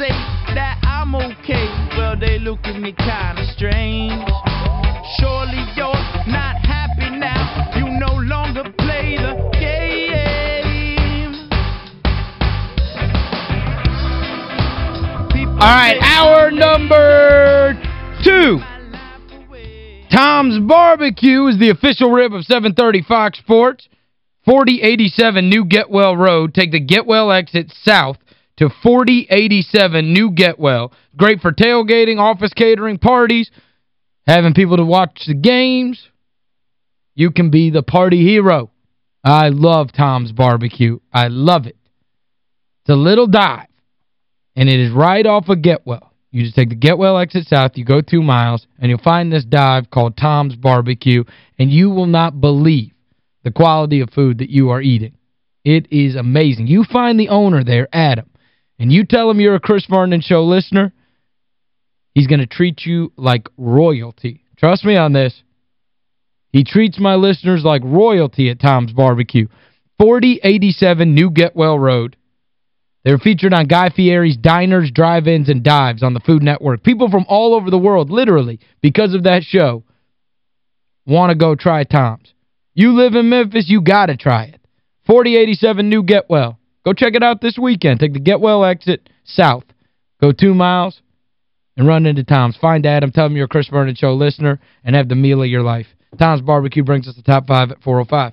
say that I'm okay, well, they look at me kinda strange. Surely you're not happy now. You no longer play the game. People All right, hour number two. my life away. Tom's Barbecue is the official rib of 730 Fox Sports. 4087 New Getwell Road. Take the Getwell exit south to 4087 New Getwell. Great for tailgating, office catering, parties, having people to watch the games. You can be the party hero. I love Tom's Barbecue. I love it. It's a little dive, and it is right off of Getwell. You just take the Getwell exit south, you go two miles, and you'll find this dive called Tom's Barbecue, and you will not believe the quality of food that you are eating. It is amazing. You find the owner there, Adam, and you tell him you're a Chris Vernon Show listener, he's going to treat you like royalty. Trust me on this. He treats my listeners like royalty at Tom's Barbecue. 4087 New Getwell Road. They're featured on Guy Fieri's Diners, Drive-Ins, and Dives on the Food Network. People from all over the world, literally, because of that show, want to go try Tom's. You live in Memphis, you got to try it. 4087 New Getwell. Go check it out this weekend. Take the Getwell exit south. Go two miles and run into Tom's. Find Adam, tell him you're a Chris Vernon Show listener, and have the meal of your life. Tom's Barbecue brings us the top five at 405.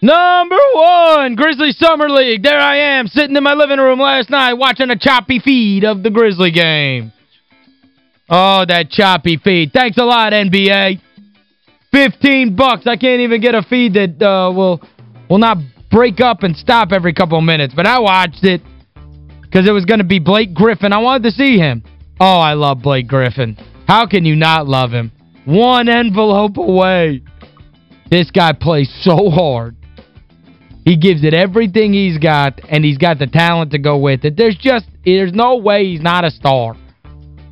Number one, Grizzly Summer League. There I am, sitting in my living room last night watching a choppy feed of the Grizzly game. Oh, that choppy feed. Thanks a lot, NBA. 15 bucks. I can't even get a feed that uh, will will not break up and stop every couple minutes. But I watched it because it was going to be Blake Griffin. I wanted to see him. Oh, I love Blake Griffin. How can you not love him? One envelope away. This guy plays so hard. He gives it everything he's got, and he's got the talent to go with it. There's just, there's no way he's not a star.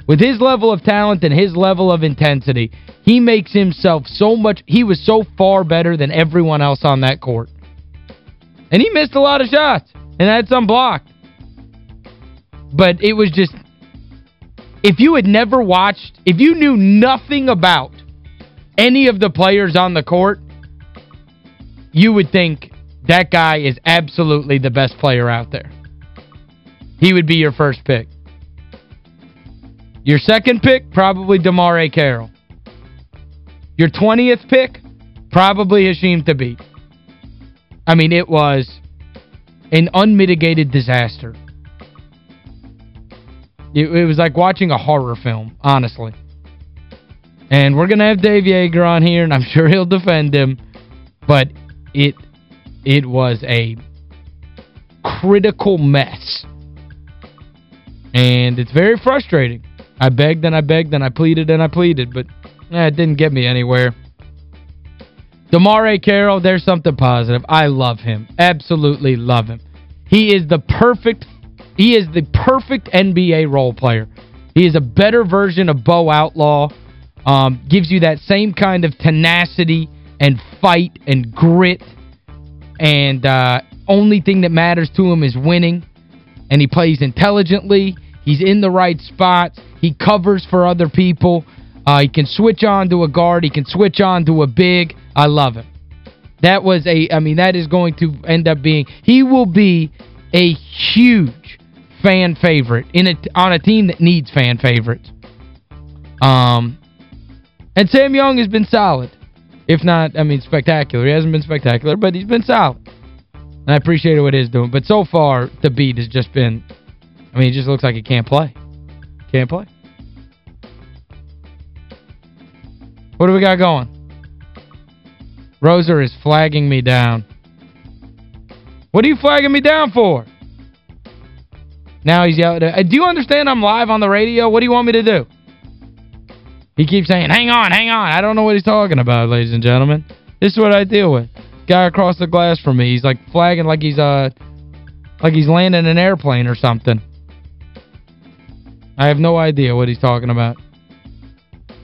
With his level of talent and his level of intensity, he makes himself so much, he was so far better than everyone else on that court. And he missed a lot of shots, and had some blocked. But it was just, if you had never watched, if you knew nothing about any of the players on the court, you would think that guy is absolutely the best player out there. He would be your first pick. Your second pick, probably DeMarre Carroll. Your 20th pick, probably Hasheem Thabeet. I mean, it was an unmitigated disaster. It, it was like watching a horror film, honestly. And we're going to have Dave Yeager on here, and I'm sure he'll defend him. But it it was a critical mess. And it's very frustrating. I begged and I begged and I pleaded and I pleaded, but eh, it didn't get me anywhere. DeMarre Carroll, there's something positive. I love him. Absolutely love him. He is the perfect he is the perfect NBA role player. He is a better version of Bo Outlaw. Um, gives you that same kind of tenacity and fight and grit and uh, only thing that matters to him is winning. And he plays intelligently. He's in the right spots. He covers for other people. Uh, he can switch on to a guard. He can switch on to a big. I love him. That was a, I mean, that is going to end up being, he will be a huge fan favorite in a, on a team that needs fan favorites. Um, and Sam Young has been solid. If not, I mean, spectacular. He hasn't been spectacular, but he's been solid. And I appreciate what he's doing. But so far, the beat has just been, I mean, it just looks like he can't play. Can't play. What do we got going? Roser is flagging me down. What are you flagging me down for? Now he's yelling. Uh, do you understand I'm live on the radio? What do you want me to do? He keeps saying, hang on, hang on. I don't know what he's talking about, ladies and gentlemen. This is what I deal with. Guy across the glass from me, he's like flagging like he's uh like he's landing an airplane or something. I have no idea what he's talking about.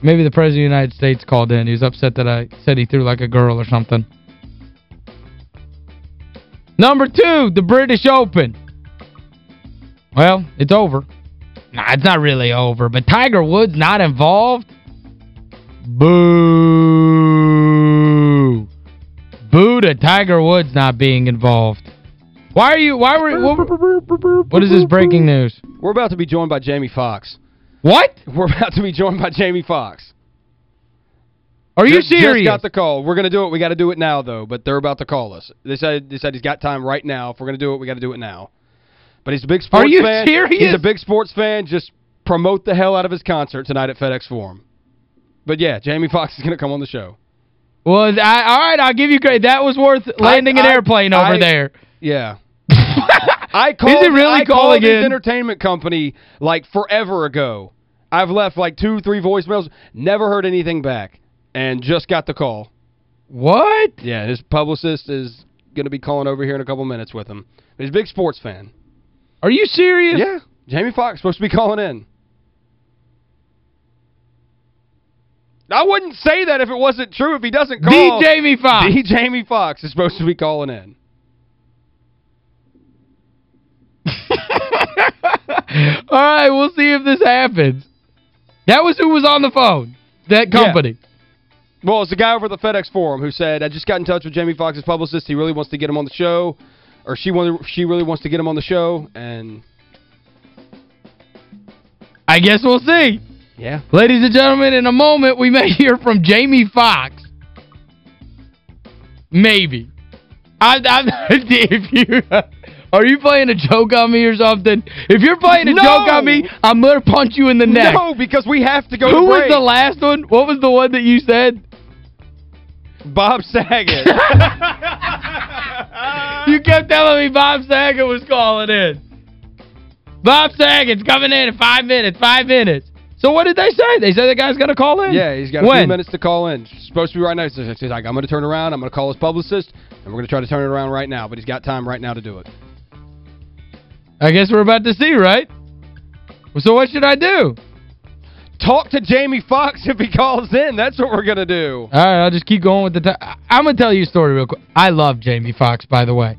Maybe the President of the United States called in. He was upset that I said he threw like a girl or something. Number two, the British Open. Well, it's over. Nah, it's not really over, but Tiger Woods not involved? Boo. Boo to Tiger Woods not being involved. Why are you, why were, what, what is this breaking news? We're about to be joined by Jamie Foxx. What? We're about to be joined by Jamie Foxx. Are you just, serious? Just got the call. We're going to do it. We got to do it now, though, but they're about to call us. They said, they said he's got time right now. If we're going to do it, we got to do it now. But he's a big sports Are you fan. serious? He's a big sports fan. Just promote the hell out of his concert tonight at FedEx Forum. But, yeah, Jamie Foxx is going to come on the show. Well, I, all right, I'll give you credit. That was worth landing I, an I, airplane over I, there. Yeah. I called, Is it really I calling called his entertainment company like forever ago. I've left like two, three voicemails, never heard anything back, and just got the call. What? Yeah, his publicist is going to be calling over here in a couple minutes with him. He's a big sports fan. Are you serious? Yeah, Jamie Foxx supposed to be calling in. I wouldn't say that if it wasn't true. If he doesn't call... The Jamie Foxx. The Jamie Foxx is supposed to be calling in. All right, we'll see if this happens. That was who was on the phone. That company. Yeah. Well, it's the guy over at the FedEx Forum who said, I just got in touch with Jamie Foxx's publicist. He really wants to get him on the show. Or she wanted, she really wants to get him on the show. And I guess we'll see. Yeah. Ladies and gentlemen, in a moment, we may hear from Jamie Foxx. Maybe. I, I, if you... Are you playing a joke on me or something? If you're playing a no. joke on me, I'm going to punch you in the neck. No, because we have to go Who to was the last one? What was the one that you said? Bob Saget. you kept telling me Bob Saget was calling in. Bob Saget's coming in in five minutes, five minutes. So what did they say? They said the guy's going to call in? Yeah, he's got a when? few minutes to call in. It's supposed to be right now. He's like, I'm going to turn around. I'm going to call his publicist, and we're going to try to turn it around right now. But he's got time right now to do it. I guess we're about to see, right? So what should I do? Talk to Jamie Foxx if he calls in. That's what we're going to do. All right, I'll just keep going with the I'm going to tell you a story real quick. I love Jamie Foxx, by the way.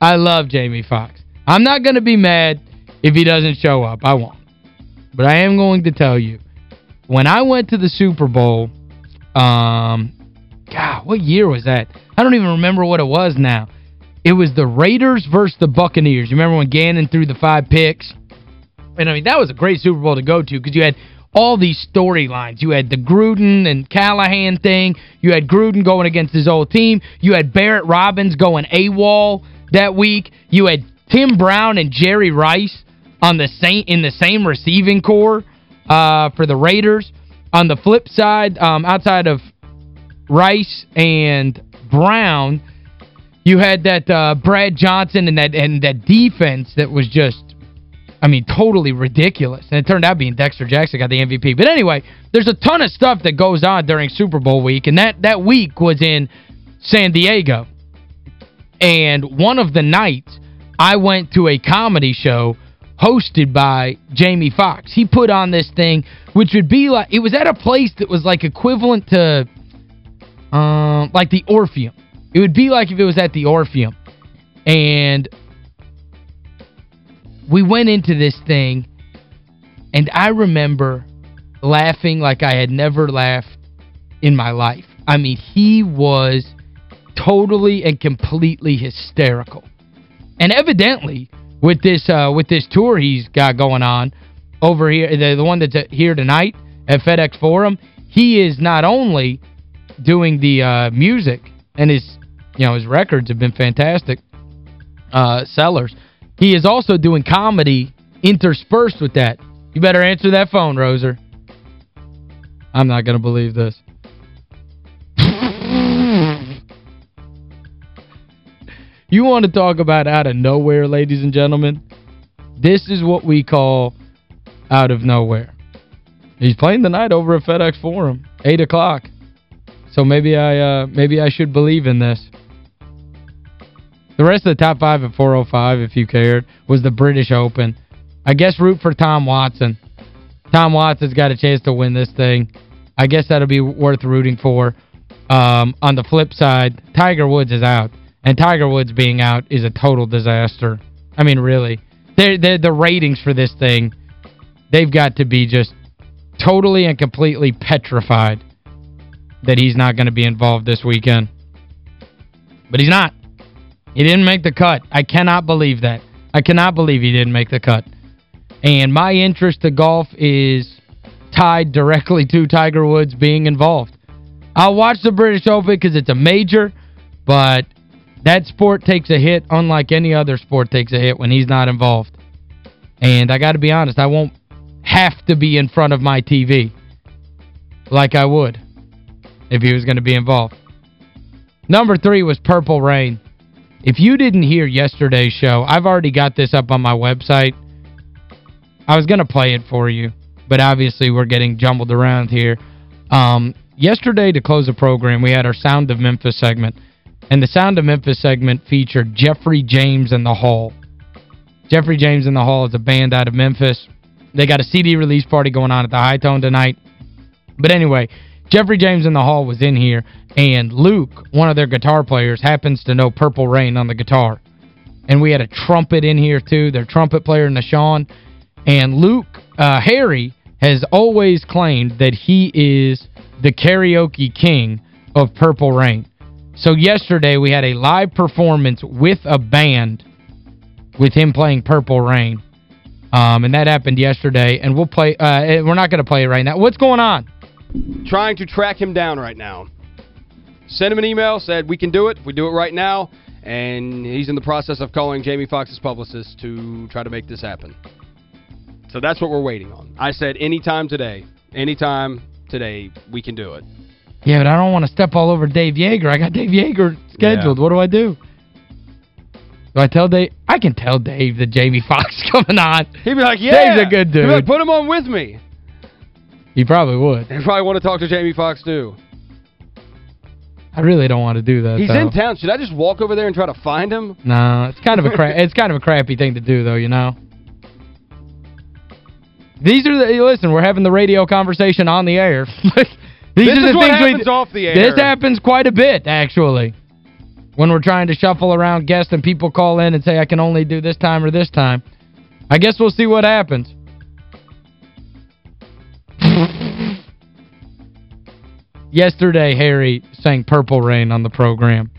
I love Jamie Foxx. I'm not going to be mad if he doesn't show up. I won't. But I am going to tell you, when I went to the Super Bowl, um, God, what year was that? I don't even remember what it was now. It was the Raiders versus the Buccaneers. You remember when Gannon threw the five picks? And, I mean, that was a great Super Bowl to go to because you had all these storylines. You had the Gruden and Callahan thing. You had Gruden going against his old team. You had Barrett Robbins going AWOL that week. You had Tim Brown and Jerry Rice on the same in the same receiving core uh, for the Raiders. On the flip side, um, outside of Rice and Brown, you had that uh, Brad Johnson and that and that defense that was just I mean, totally ridiculous. And it turned out being Dexter Jackson got the MVP. But anyway, there's a ton of stuff that goes on during Super Bowl week, and that, that week was in San Diego. And one of the nights, I went to a comedy show hosted by Jamie Foxx. He put on this thing, which would be like, it was at a place that was like equivalent to, um, like the Orpheum. It would be like if it was at the Orpheum. And we went into this thing, and I remember laughing like I had never laughed in my life. I mean, he was totally and completely hysterical. And evidently, with this uh, with this tour he's got going on over here, the, the one that's here tonight at FedEx Forum, he is not only doing the uh, music, and his, you know, his records have been fantastic uh, sellers, he is also doing comedy interspersed with that. You better answer that phone, Roser. I'm not going to believe this. You want to talk about out of nowhere, ladies and gentlemen? This is what we call out of nowhere. He's playing tonight over at FedEx Forum, 8 o'clock. So maybe I uh, maybe I should believe in this. The rest of the top five at 405, if you cared, was the British Open. I guess root for Tom Watson. Tom Watson's got a chance to win this thing. I guess that'll be worth rooting for. Um, on the flip side, Tiger Woods is out. And Tiger Woods being out is a total disaster. I mean, really. They're, they're, the ratings for this thing, they've got to be just totally and completely petrified that he's not going to be involved this weekend. But he's not. He didn't make the cut. I cannot believe that. I cannot believe he didn't make the cut. And my interest to golf is tied directly to Tiger Woods being involved. I'll watch the British Open because it's a major, but that sport takes a hit unlike any other sport takes a hit when he's not involved. And I got to be honest, I won't have to be in front of my TV like I would if he was going to be involved. Number three was Purple Rain. If you didn't hear yesterday's show, I've already got this up on my website. I was going to play it for you, but obviously we're getting jumbled around here. Um, yesterday, to close the program, we had our Sound of Memphis segment. And the Sound of Memphis segment featured Jeffrey James and the Hall. Jeffrey James and the Hall is a band out of Memphis. They got a CD release party going on at the Hi-Tone tonight. But anyway, Jeffrey James and the Hall was in here, and Luke, one of their guitar players, happens to know Purple Rain on the guitar. And we had a trumpet in here, too, their trumpet player, Nashawn. And Luke, uh, Harry, has always claimed that he is the karaoke king of Purple Rain. So yesterday we had a live performance with a band with him playing Purple Rain. Um, and that happened yesterday. And we'll play, uh, eh, we're not going to play it right now. What's going on? Trying to track him down right now. Sent him an email, said we can do it. We do it right now. And he's in the process of calling Jamie Foxx's publicist to try to make this happen. So that's what we're waiting on. I said anytime today, anytime today, we can do it. Yeah, but I don't want to step all over Dave Yeager. I got Dave Yeager scheduled. Yeah. What do I do? Do I tell Dave? I can tell Dave that Jamie Foxx coming on. He'd be like, yeah. Dave's a good dude. Like, put him on with me. He probably would. He probably want to talk to Jamie Foxx, too. I really don't want to do that, He's though. in town. Should I just walk over there and try to find him? No, it's kind of a it's kind of a crappy thing to do, though, you know? These are the listen, we're having the radio conversation on the air. These this are the things happens we, off the air. This happens quite a bit, actually. When we're trying to shuffle around guests and people call in and say, I can only do this time or this time. I guess we'll see what happens. Yesterday, Harry sang Purple Rain on the program.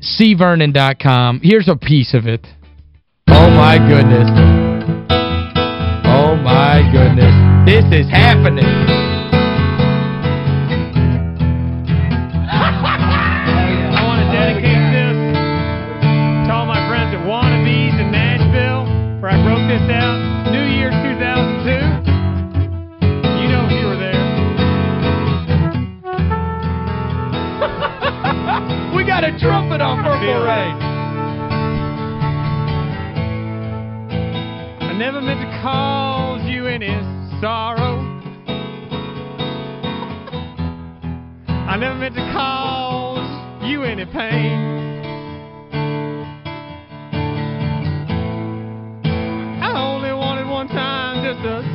cvernon.com. Here's a piece of it. Oh, my goodness. Oh, my goodness. This is happening.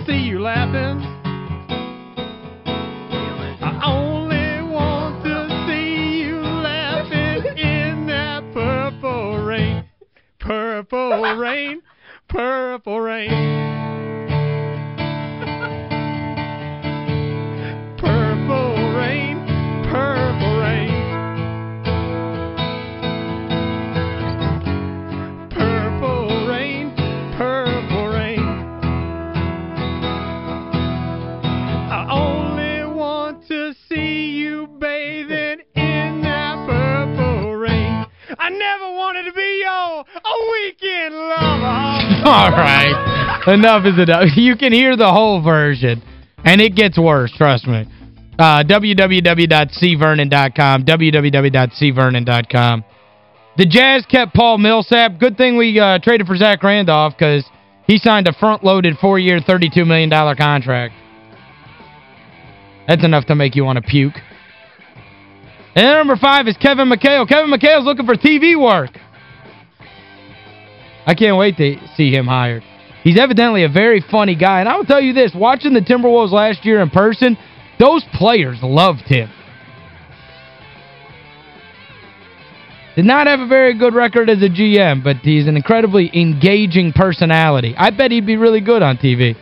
Just to see you laughing. In that purple rain, purple rain. Purple All right. Enough is enough. You can hear the whole version. And it gets worse, trust me. Uh, www.cvernon.com, www.cvernon.com. The Jazz kept Paul Millsap. Good thing we uh, traded for Zach Randolph because he signed a front-loaded four-year, $32 million contract. That's enough to make you want to puke. And number five is Kevin McHale. Kevin McHale's looking for TV work. I can't wait to see him hired. He's evidently a very funny guy. And I will tell you this, watching the Timberwolves last year in person, those players loved him. Did not have a very good record as a GM, but he's an incredibly engaging personality. I bet he'd be really good on TV.